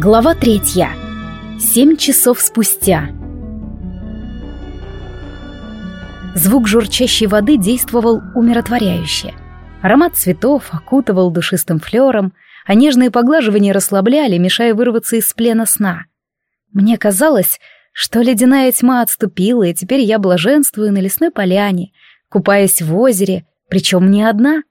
Глава третья. Семь часов спустя. Звук журчащей воды действовал умиротворяюще. Аромат цветов окутывал душистым флером, а нежные поглаживания расслабляли, мешая вырваться из плена сна. Мне казалось, что ледяная тьма отступила, и теперь я блаженствую на лесной поляне, купаясь в озере, причем не одна.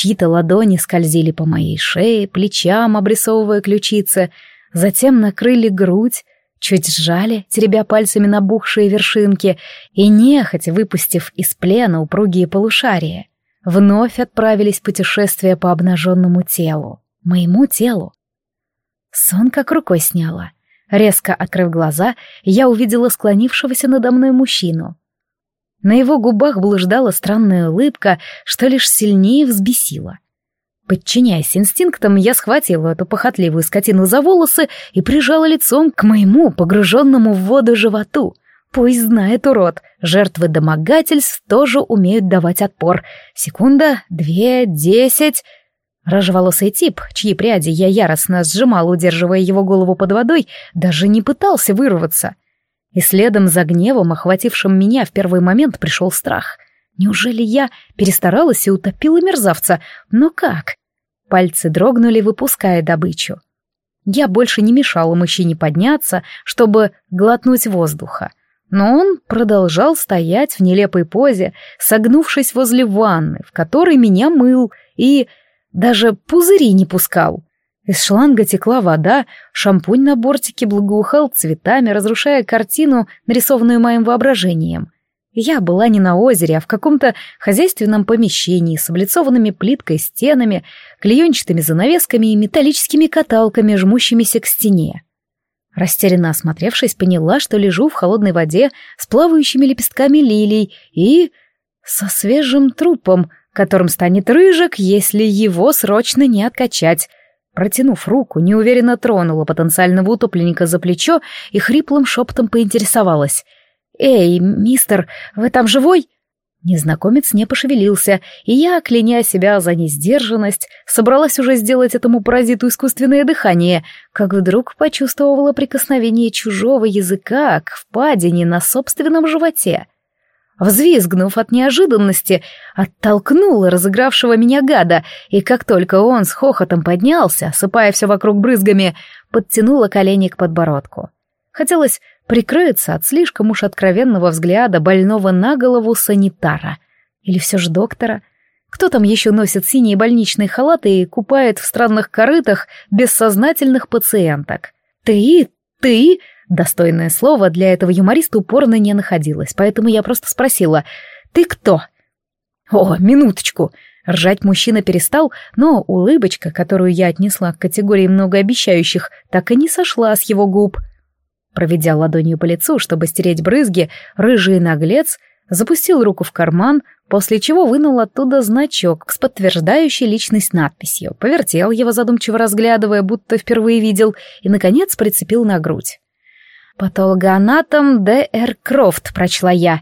Чьи-то ладони скользили по моей шее, плечам, обрисовывая ключицы, затем накрыли грудь, чуть сжали, теребя пальцами набухшие вершинки, и, нехотя выпустив из плена упругие полушария, вновь отправились в путешествие по обнаженному телу, моему телу. Сон как рукой сняла. Резко открыв глаза, я увидела склонившегося надо мной мужчину — на его губах блуждала странная улыбка, что лишь сильнее взбесила. Подчиняясь инстинктам, я схватила эту похотливую скотину за волосы и прижала лицом к моему погруженному в воду животу. Пусть знает урод, жертвы домогательств тоже умеют давать отпор. Секунда, две, десять... Рыжеволосый тип, чьи пряди я яростно сжимала, удерживая его голову под водой, даже не пытался вырваться — и следом за гневом, охватившим меня в первый момент, пришел страх. Неужели я перестаралась и утопила мерзавца? Но как? Пальцы дрогнули, выпуская добычу. Я больше не мешала мужчине подняться, чтобы глотнуть воздуха. Но он продолжал стоять в нелепой позе, согнувшись возле ванны, в которой меня мыл, и даже пузыри не пускал. Из шланга текла вода, шампунь на бортике благоухал цветами, разрушая картину, нарисованную моим воображением. Я была не на озере, а в каком-то хозяйственном помещении с облицованными плиткой стенами, клеенчатыми занавесками и металлическими каталками, жмущимися к стене. Растерянно осмотревшись, поняла, что лежу в холодной воде с плавающими лепестками лилий и со свежим трупом, которым станет рыжик, если его срочно не откачать. Протянув руку, неуверенно тронула потенциального утопленника за плечо и хриплым шепотом поинтересовалась. «Эй, мистер, вы там живой?» Незнакомец не пошевелился, и я, кляня себя за несдержанность, собралась уже сделать этому паразиту искусственное дыхание, как вдруг почувствовала прикосновение чужого языка к впадине на собственном животе. Взвизгнув от неожиданности, оттолкнула разыгравшего меня гада, и как только он с хохотом поднялся, сыпая все вокруг брызгами, подтянула колени к подбородку. Хотелось прикрыться от слишком уж откровенного взгляда больного на голову санитара. Или все же доктора. Кто там еще носит синие больничные халаты и купает в странных корытах бессознательных пациенток? Ты? Ты? Достойное слово для этого юмориста упорно не находилось, поэтому я просто спросила «Ты кто?» «О, минуточку!» Ржать мужчина перестал, но улыбочка, которую я отнесла к категории многообещающих, так и не сошла с его губ. Проведя ладонью по лицу, чтобы стереть брызги, рыжий наглец запустил руку в карман, после чего вынул оттуда значок с подтверждающей личность надписью, повертел его задумчиво разглядывая, будто впервые видел, и, наконец, прицепил на грудь. «Патологоанатом Д.Р. Крофт», — прочла я.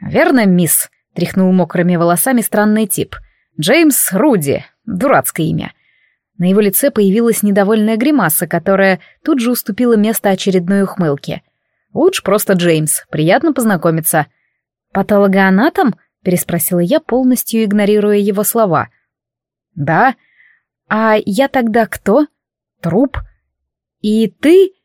«Верно, мисс?» — тряхнул мокрыми волосами странный тип. «Джеймс Руди. Дурацкое имя». На его лице появилась недовольная гримаса, которая тут же уступила место очередной ухмылке. «Лучше просто Джеймс. Приятно познакомиться». «Патологоанатом?» — переспросила я, полностью игнорируя его слова. «Да. А я тогда кто?» «Труп. И ты...»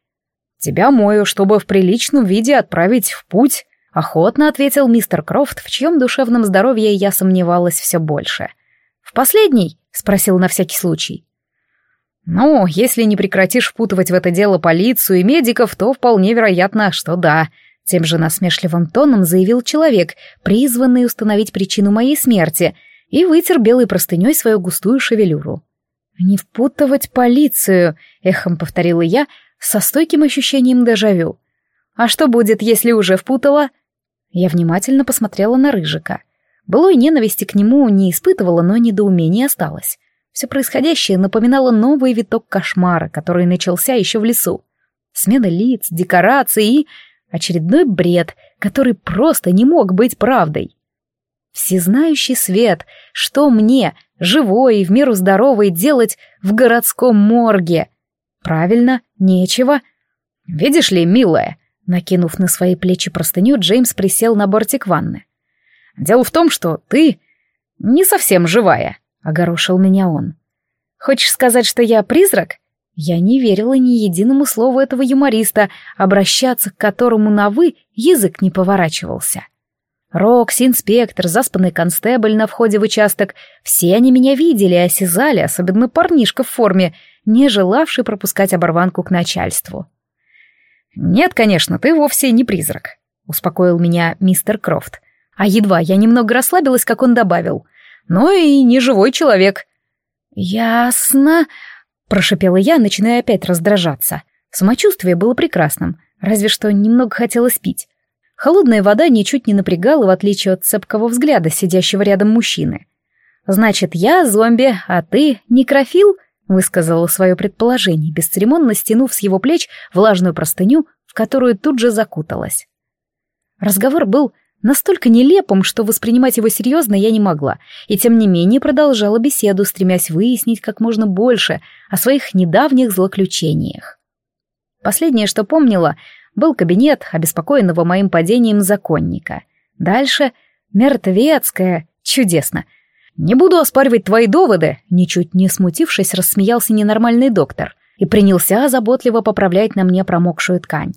«Тебя мою, чтобы в приличном виде отправить в путь», — охотно ответил мистер Крофт, в чьем душевном здоровье я сомневалась все больше. «В последний?» — спросил на всякий случай. «Ну, если не прекратишь впутывать в это дело полицию и медиков, то вполне вероятно, что да», — тем же насмешливым тоном заявил человек, призванный установить причину моей смерти, и вытер белой простыней свою густую шевелюру. «Не впутывать полицию», — эхом повторила я, со стойким ощущением дежавю. «А что будет, если уже впутала?» Я внимательно посмотрела на Рыжика. Былой ненависти к нему не испытывала, но недоумение осталось. Все происходящее напоминало новый виток кошмара, который начался еще в лесу. Смена лиц, декораций и очередной бред, который просто не мог быть правдой. Всезнающий свет, что мне, живой и в меру здоровой, делать в городском морге? Правильно, нечего. Видишь ли, милая, накинув на свои плечи простыню, Джеймс присел на бортик ванны. Дело в том, что ты не совсем живая, огорошил меня он. Хочешь сказать, что я призрак? Я не верила ни единому слову этого юмориста, обращаться к которому на «вы» язык не поворачивался. Рокси, инспектор, заспанный констебль на входе в участок — все они меня видели и осязали, особенно парнишка в форме, не желавший пропускать оборванку к начальству. «Нет, конечно, ты вовсе не призрак», — успокоил меня мистер Крофт. А едва я немного расслабилась, как он добавил. «Ну и не живой человек». «Ясно», — прошипела я, начиная опять раздражаться. Самочувствие было прекрасным, разве что немного хотелось пить. Холодная вода ничуть не напрягала, в отличие от цепкого взгляда сидящего рядом мужчины. «Значит, я зомби, а ты некрофил?» — высказала свое предположение, бесцеремонно стянув с его плеч влажную простыню, в которую тут же закуталась. Разговор был настолько нелепым, что воспринимать его серьезно я не могла, и тем не менее продолжала беседу, стремясь выяснить как можно больше о своих недавних злоключениях. Последнее, что помнила, был кабинет, обеспокоенного моим падением законника. Дальше мертвецкая, чудесно. «Не буду оспаривать твои доводы», — ничуть не смутившись, рассмеялся ненормальный доктор и принялся заботливо поправлять на мне промокшую ткань.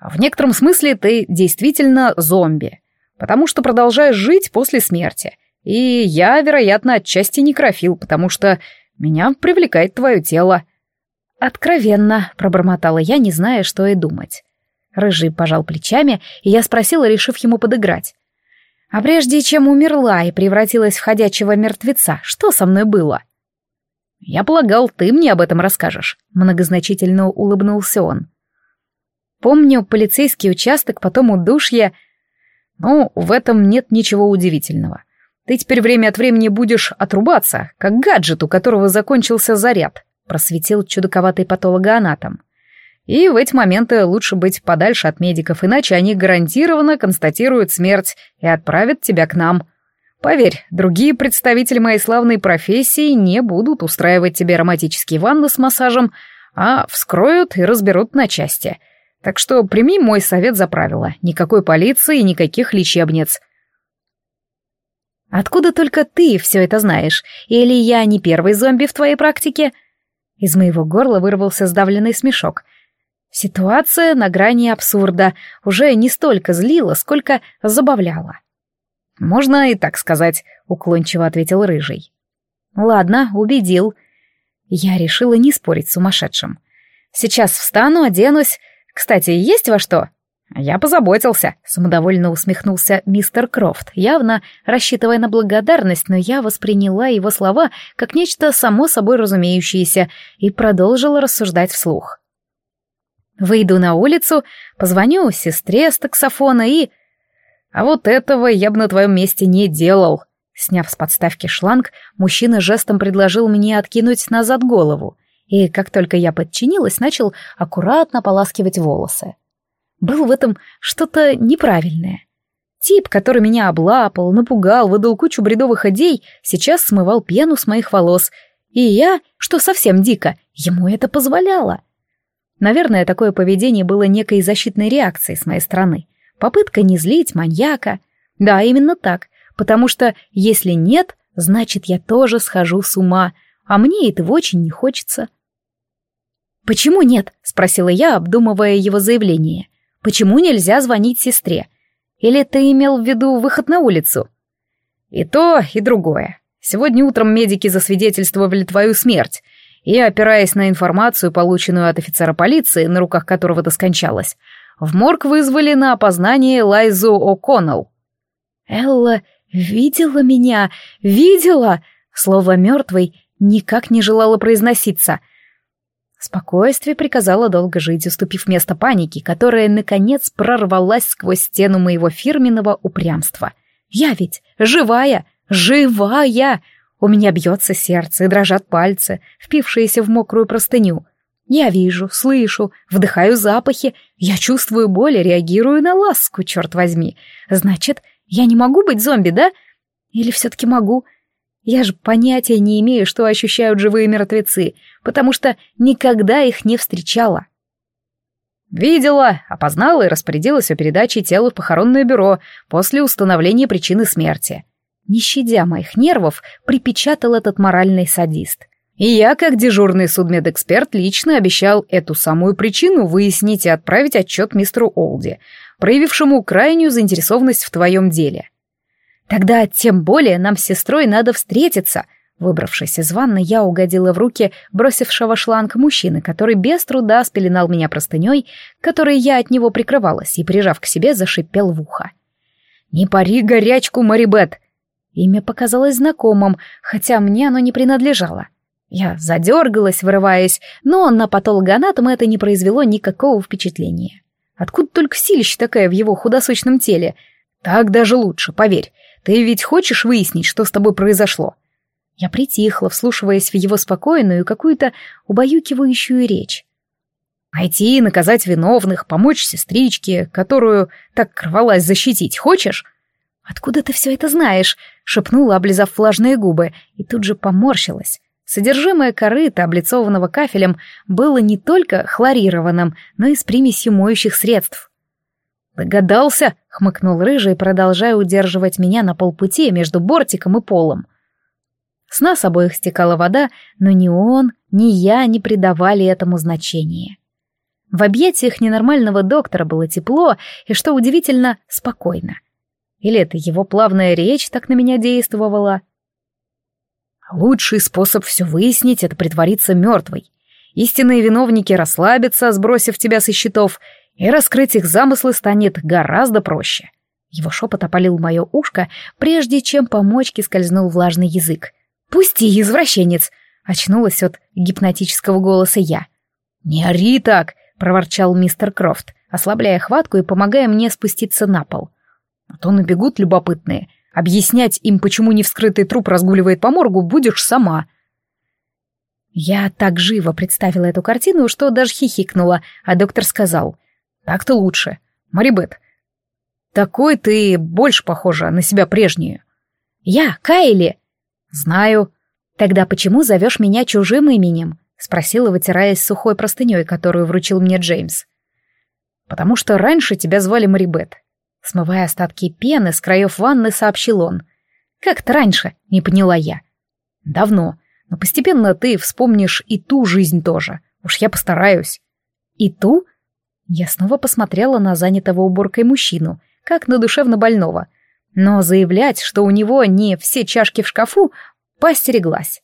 «В некотором смысле ты действительно зомби, потому что продолжаешь жить после смерти. И я, вероятно, отчасти некрофил, потому что меня привлекает твое тело. «Откровенно», — пробормотала я, не зная, что и думать. Рыжий пожал плечами, и я спросила, решив ему подыграть. «А прежде чем умерла и превратилась в ходячего мертвеца, что со мной было?» «Я полагал, ты мне об этом расскажешь», — многозначительно улыбнулся он. «Помню полицейский участок, потом удушье. Ну, в этом нет ничего удивительного. Ты теперь время от времени будешь отрубаться, как гаджет, у которого закончился заряд просветил чудаковатый патологоанатом. И в эти моменты лучше быть подальше от медиков, иначе они гарантированно констатируют смерть и отправят тебя к нам. Поверь, другие представители моей славной профессии не будут устраивать тебе романтические ванны с массажем, а вскроют и разберут на части. Так что прими мой совет за правило. Никакой полиции и никаких лечебниц. Откуда только ты все это знаешь? Или я не первый зомби в твоей практике? Из моего горла вырвался сдавленный смешок. Ситуация на грани абсурда уже не столько злила, сколько забавляла. «Можно и так сказать», — уклончиво ответил Рыжий. «Ладно, убедил». Я решила не спорить с сумасшедшим. «Сейчас встану, оденусь. Кстати, есть во что?» «Я позаботился», — самодовольно усмехнулся мистер Крофт, явно рассчитывая на благодарность, но я восприняла его слова как нечто само собой разумеющееся и продолжила рассуждать вслух. Выйду на улицу, позвоню сестре с таксофона и... А вот этого я бы на твоем месте не делал. Сняв с подставки шланг, мужчина жестом предложил мне откинуть назад голову, и как только я подчинилась, начал аккуратно поласкивать волосы. Было в этом что-то неправильное. Тип, который меня облапал, напугал, выдал кучу бредовых идей, сейчас смывал пену с моих волос. И я, что совсем дико, ему это позволяло. Наверное, такое поведение было некой защитной реакцией с моей стороны. Попытка не злить маньяка. Да, именно так. Потому что если нет, значит, я тоже схожу с ума, а мне этого очень не хочется. «Почему нет?» — спросила я, обдумывая его заявление. Почему нельзя звонить сестре? Или ты имел в виду выход на улицу? И то, и другое. Сегодня утром медики засвидетельствовали твою смерть, и, опираясь на информацию, полученную от офицера полиции, на руках которого ты скончалась, в морг вызвали на опознание Лайзу О'Коннелл. Элла видела меня, видела! Слово «мертвый» никак не желало произноситься — Спокойствие приказало долго жить, уступив место панике, которая, наконец, прорвалась сквозь стену моего фирменного упрямства. «Я ведь живая! Живая!» У меня бьется сердце и дрожат пальцы, впившиеся в мокрую простыню. Я вижу, слышу, вдыхаю запахи, я чувствую боль и реагирую на ласку, черт возьми. Значит, я не могу быть зомби, да? Или все-таки могу? Я же понятия не имею, что ощущают живые мертвецы, потому что никогда их не встречала. Видела, опознала и распорядилась о передаче тела в похоронное бюро после установления причины смерти. Не щадя моих нервов, припечатал этот моральный садист. И я, как дежурный судмедэксперт, лично обещал эту самую причину выяснить и отправить отчет мистеру Олди, проявившему крайнюю заинтересованность в твоем деле. Тогда тем более нам с сестрой надо встретиться. Выбравшись из ванны, я угодила в руки бросившего шланг мужчины, который без труда спеленал меня простыней, которой я от него прикрывалась, и, прижав к себе, зашипел в ухо. «Не пари горячку, Марибет!» Имя показалось знакомым, хотя мне оно не принадлежало. Я задергалась, вырываясь, но на патологоанатома это не произвело никакого впечатления. Откуда только силища такая в его худосочном теле? Так даже лучше, поверь. Ты ведь хочешь выяснить, что с тобой произошло?» Я притихла, вслушиваясь в его спокойную, какую-то убаюкивающую речь. «Найти и наказать виновных, помочь сестричке, которую так рвалась защитить, хочешь?» «Откуда ты все это знаешь?» — шепнула, облизав влажные губы, и тут же поморщилась. Содержимое корыта, облицованного кафелем, было не только хлорированным, но и с примесью моющих средств. «Догадался?» — хмыкнул рыжий, продолжая удерживать меня на полпути между бортиком и полом. С нас обоих стекала вода, но ни он, ни я не придавали этому значения. В объятиях ненормального доктора было тепло и, что удивительно, спокойно. Или это его плавная речь так на меня действовала? Лучший способ все выяснить — это притвориться мертвой. Истинные виновники расслабятся, сбросив тебя со счетов, и раскрыть их замыслы станет гораздо проще. Его шепот опалил мое ушко, прежде чем по мочке скользнул влажный язык. «Пусти, извращенец!» — очнулась от гипнотического голоса я. «Не ори так!» — проворчал мистер Крофт, ослабляя хватку и помогая мне спуститься на пол. «А то набегут любопытные. Объяснять им, почему невскрытый труп разгуливает по моргу, будешь сама». Я так живо представила эту картину, что даже хихикнула, а доктор сказал. Так-то лучше. Марибет, такой ты больше похожа на себя прежнюю. Я, Кайли. Знаю. Тогда почему зовешь меня чужим именем? Спросила, вытираясь сухой простыней, которую вручил мне Джеймс. Потому что раньше тебя звали Марибет. Смывая остатки пены с краев ванны, сообщил он. Как-то раньше, не поняла я. Давно, но постепенно ты вспомнишь и ту жизнь тоже. Уж я постараюсь. И ту? Я снова посмотрела на занятого уборкой мужчину, как на душевно больного. Но заявлять, что у него не все чашки в шкафу, постереглась.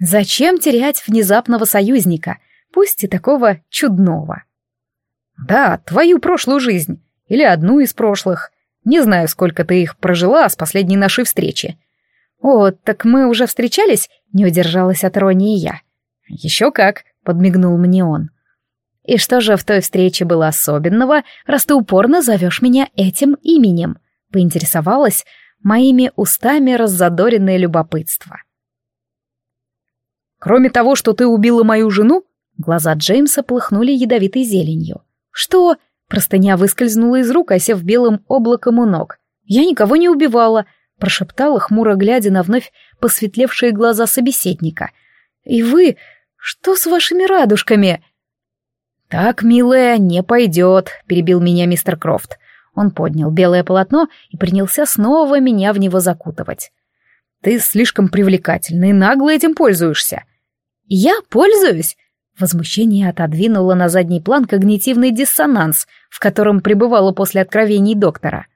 Зачем терять внезапного союзника, пусть и такого чудного? Да, твою прошлую жизнь. Или одну из прошлых. Не знаю, сколько ты их прожила с последней нашей встречи. О, так мы уже встречались? Не удержалась от иронии я. Еще как, подмигнул мне он. И что же в той встрече было особенного, раз ты упорно зовешь меня этим именем? Поинтересовалась моими устами раззадоренное любопытство. Кроме того, что ты убила мою жену, глаза Джеймса плыхнули ядовитой зеленью. Что? Простыня выскользнула из рук, осев белым облаком у ног. Я никого не убивала, прошептала, хмуро глядя на вновь посветлевшие глаза собеседника. И вы, что с вашими радужками? «Так, милая, не пойдет», — перебил меня мистер Крофт. Он поднял белое полотно и принялся снова меня в него закутывать. «Ты слишком привлекательна и нагло этим пользуешься». «Я пользуюсь?» Возмущение отодвинуло на задний план когнитивный диссонанс, в котором пребывало после откровений доктора.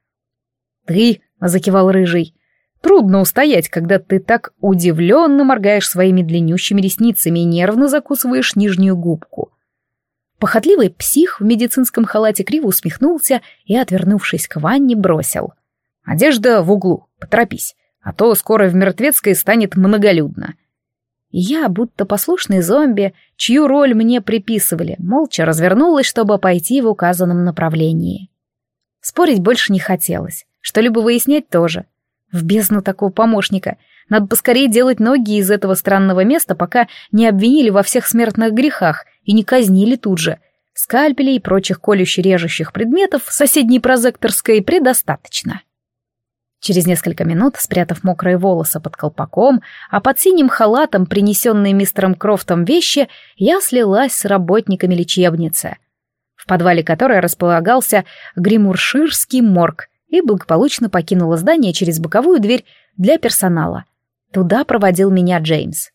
«Ты», — закивал Рыжий, — «трудно устоять, когда ты так удивленно моргаешь своими длиннющими ресницами и нервно закусываешь нижнюю губку. Похотливый псих в медицинском халате криво усмехнулся и, отвернувшись к ванне, бросил. «Одежда в углу, поторопись, а то скоро в мертвецкой станет многолюдно». Я, будто послушный зомби, чью роль мне приписывали, молча развернулась, чтобы пойти в указанном направлении. Спорить больше не хотелось, что-либо выяснять тоже. В бездну такого помощника. Надо поскорее делать ноги из этого странного места, пока не обвинили во всех смертных грехах и не казнили тут же. Скальпелей и прочих колюще-режущих предметов в соседней прозекторской предостаточно. Через несколько минут, спрятав мокрые волосы под колпаком, а под синим халатом, принесенные мистером Крофтом вещи, я слилась с работниками лечебницы, в подвале которой располагался гримурширский морг, и благополучно покинула здание через боковую дверь для персонала. Туда проводил меня Джеймс.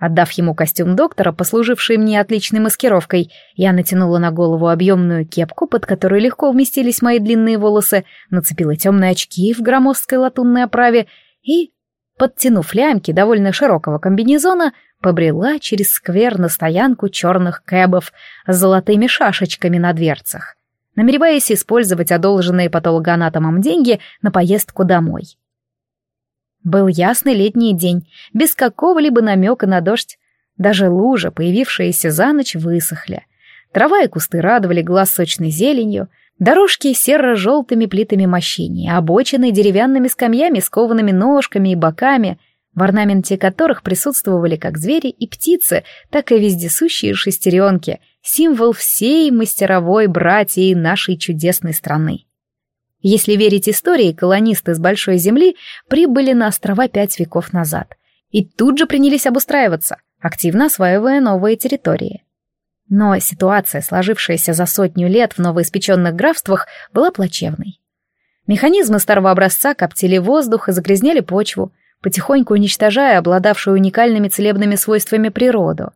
Отдав ему костюм доктора, послуживший мне отличной маскировкой, я натянула на голову объемную кепку, под которой легко вместились мои длинные волосы, нацепила темные очки в громоздкой латунной оправе и, подтянув лямки довольно широкого комбинезона, побрела через сквер на стоянку черных кэбов с золотыми шашечками на дверцах, намереваясь использовать одолженные патологоанатомом деньги на поездку домой. Был ясный летний день, без какого-либо намека на дождь. Даже лужи, появившиеся за ночь, высохли. Трава и кусты радовали глаз сочной зеленью, дорожки серо-желтыми плитами мощения, обочины деревянными скамьями с коваными ножками и боками, в орнаменте которых присутствовали как звери и птицы, так и вездесущие шестеренки, символ всей мастеровой братьи нашей чудесной страны. Если верить истории, колонисты с Большой Земли прибыли на острова пять веков назад и тут же принялись обустраиваться, активно осваивая новые территории. Но ситуация, сложившаяся за сотню лет в новоиспеченных графствах, была плачевной. Механизмы старого образца коптили воздух и загрязняли почву, потихоньку уничтожая обладавшую уникальными целебными свойствами природу.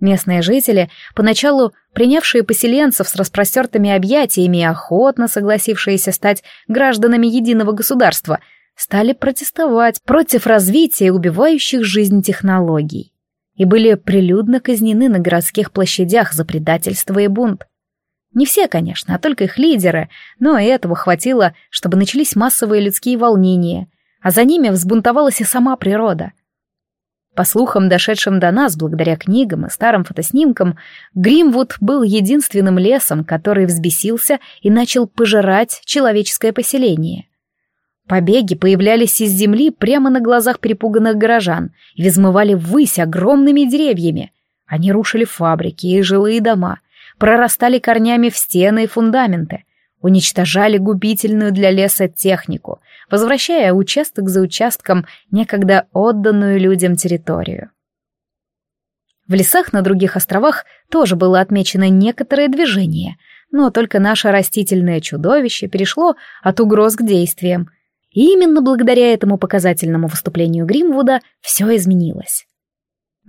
Местные жители, поначалу принявшие поселенцев с распростертыми объятиями и охотно согласившиеся стать гражданами единого государства, стали протестовать против развития убивающих жизнь технологий и были прилюдно казнены на городских площадях за предательство и бунт. Не все, конечно, а только их лидеры, но этого хватило, чтобы начались массовые людские волнения, а за ними взбунтовалась и сама природа — по слухам, дошедшим до нас благодаря книгам и старым фотоснимкам, Гримвуд был единственным лесом, который взбесился и начал пожирать человеческое поселение. Побеги появлялись из земли прямо на глазах перепуганных горожан и взмывали ввысь огромными деревьями. Они рушили фабрики и жилые дома, прорастали корнями в стены и фундаменты, уничтожали губительную для леса технику, возвращая участок за участком некогда отданную людям территорию. В лесах на других островах тоже было отмечено некоторое движение, но только наше растительное чудовище перешло от угроз к действиям, и именно благодаря этому показательному выступлению Гримвуда все изменилось.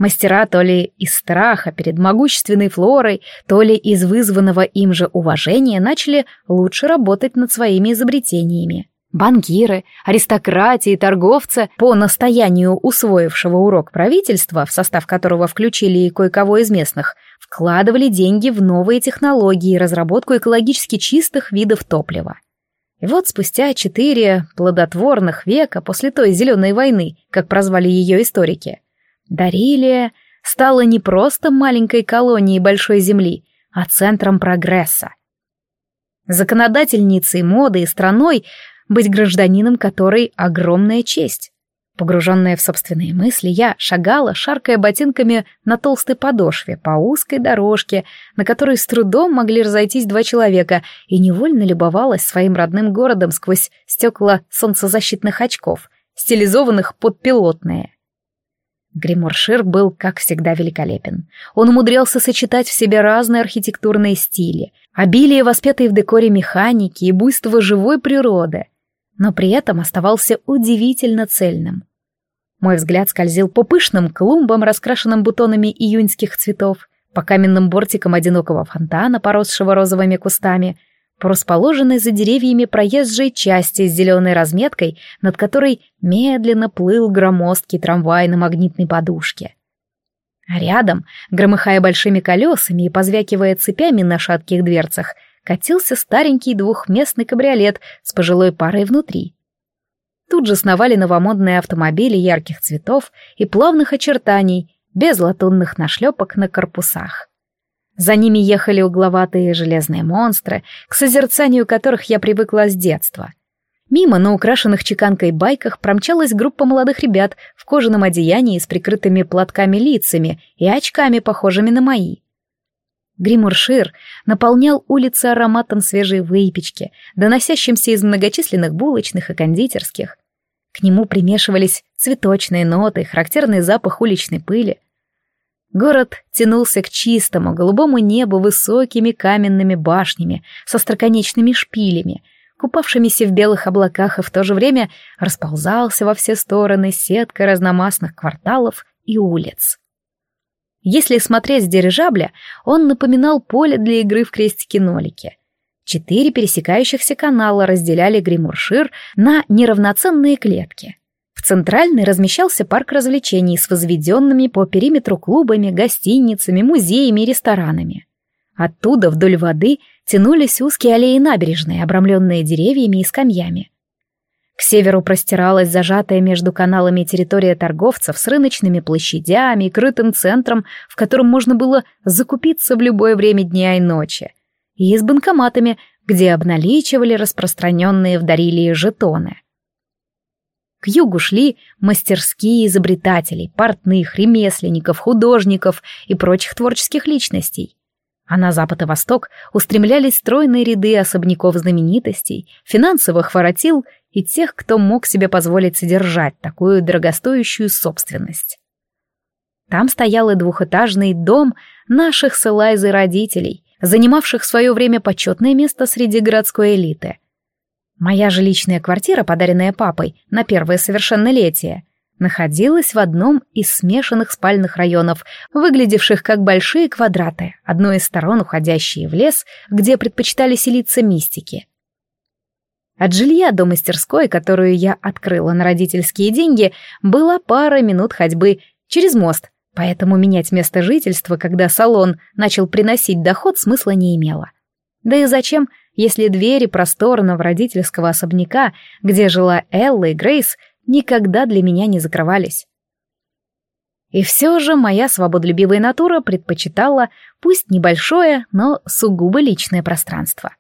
Мастера то ли из страха перед могущественной флорой, то ли из вызванного им же уважения начали лучше работать над своими изобретениями. Банкиры, аристократии, торговцы, по настоянию усвоившего урок правительства, в состав которого включили и кое-кого из местных, вкладывали деньги в новые технологии и разработку экологически чистых видов топлива. И вот спустя четыре плодотворных века после той «зеленой войны», как прозвали ее историки, Дарилия стала не просто маленькой колонией большой земли, а центром прогресса. Законодательницей моды и страной, быть гражданином которой огромная честь. Погруженная в собственные мысли, я шагала, шаркая ботинками на толстой подошве по узкой дорожке, на которой с трудом могли разойтись два человека, и невольно любовалась своим родным городом сквозь стекла солнцезащитных очков, стилизованных под пилотные. Гриморшир был, как всегда, великолепен. Он умудрялся сочетать в себе разные архитектурные стили, обилие воспетой в декоре механики и буйство живой природы, но при этом оставался удивительно цельным. Мой взгляд скользил по пышным клумбам, раскрашенным бутонами июньских цветов, по каменным бортикам одинокого фонтана, поросшего розовыми кустами — по расположенной за деревьями проезжей части с зеленой разметкой, над которой медленно плыл громоздкий трамвай на магнитной подушке. А рядом, громыхая большими колесами и позвякивая цепями на шатких дверцах, катился старенький двухместный кабриолет с пожилой парой внутри. Тут же сновали новомодные автомобили ярких цветов и плавных очертаний, без латунных нашлепок на корпусах. За ними ехали угловатые железные монстры, к созерцанию которых я привыкла с детства. Мимо на украшенных чеканкой байках промчалась группа молодых ребят в кожаном одеянии с прикрытыми платками лицами и очками, похожими на мои. Гримуршир наполнял улицы ароматом свежей выпечки, доносящимся из многочисленных булочных и кондитерских. К нему примешивались цветочные ноты, характерный запах уличной пыли. Город тянулся к чистому голубому небу высокими каменными башнями со строконечными шпилями, купавшимися в белых облаках, и в то же время расползался во все стороны сеткой разномастных кварталов и улиц. Если смотреть с дирижабля, он напоминал поле для игры в крестики-нолики. Четыре пересекающихся канала разделяли Гримуршир на неравноценные клетки. В центральной размещался парк развлечений с возведенными по периметру клубами, гостиницами, музеями и ресторанами. Оттуда вдоль воды тянулись узкие аллеи набережной, обрамленные деревьями и скамьями. К северу простиралась зажатая между каналами территория торговцев с рыночными площадями и крытым центром, в котором можно было закупиться в любое время дня и ночи, и с банкоматами, где обналичивали распространенные в Дарилии жетоны. К югу шли мастерские изобретателей, портных, ремесленников, художников и прочих творческих личностей. А на запад и восток устремлялись стройные ряды особняков знаменитостей, финансовых воротил и тех, кто мог себе позволить содержать такую дорогостоящую собственность. Там стоял и двухэтажный дом наших с Элайзой родителей, занимавших в свое время почетное место среди городской элиты. Моя же личная квартира, подаренная папой на первое совершеннолетие, находилась в одном из смешанных спальных районов, выглядевших как большие квадраты, одной из сторон уходящие в лес, где предпочитали селиться мистики. От жилья до мастерской, которую я открыла на родительские деньги, была пара минут ходьбы через мост, поэтому менять место жительства, когда салон начал приносить доход, смысла не имело. Да и зачем, если двери просторного родительского особняка, где жила Элла и Грейс, никогда для меня не закрывались? И все же моя свободолюбивая натура предпочитала, пусть небольшое, но сугубо личное пространство.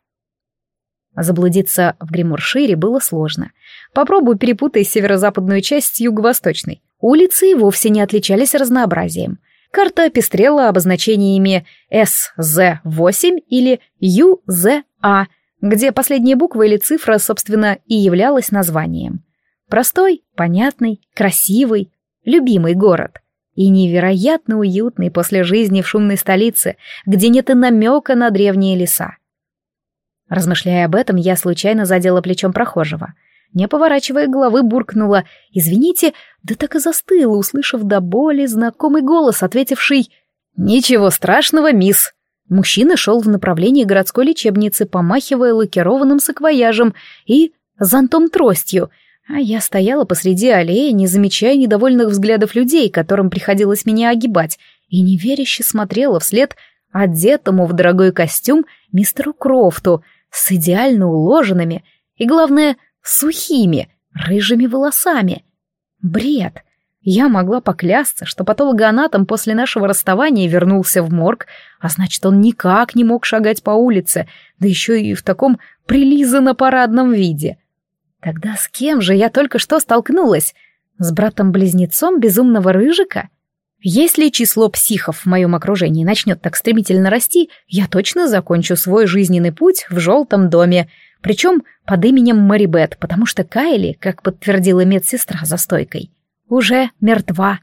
Заблудиться в Гримуршире было сложно. Попробуй перепутай северо-западную часть с юго-восточной. Улицы и вовсе не отличались разнообразием. Карта пестрела обозначениями СЗ-8 или ЮЗА, где последняя буква или цифра, собственно, и являлась названием. Простой, понятный, красивый, любимый город. И невероятно уютный после жизни в шумной столице, где нет и намека на древние леса. Размышляя об этом, я случайно задела плечом прохожего. Не поворачивая головы, буркнула «Извините», да так и застыла, услышав до боли знакомый голос, ответивший «Ничего страшного, мисс». Мужчина шел в направлении городской лечебницы, помахивая лакированным саквояжем и зонтом-тростью, а я стояла посреди аллеи, не замечая недовольных взглядов людей, которым приходилось меня огибать, и неверяще смотрела вслед одетому в дорогой костюм мистеру Крофту — с идеально уложенными и, главное, сухими, рыжими волосами. Бред. Я могла поклясться, что патологоанатом после нашего расставания вернулся в морг, а значит, он никак не мог шагать по улице, да еще и в таком прилизанно-парадном виде. Тогда с кем же я только что столкнулась? С братом-близнецом безумного рыжика? Если число психов в моем окружении начнет так стремительно расти, я точно закончу свой жизненный путь в желтом доме, причем под именем Марибет, потому что Кайли, как подтвердила медсестра за стойкой, уже мертва.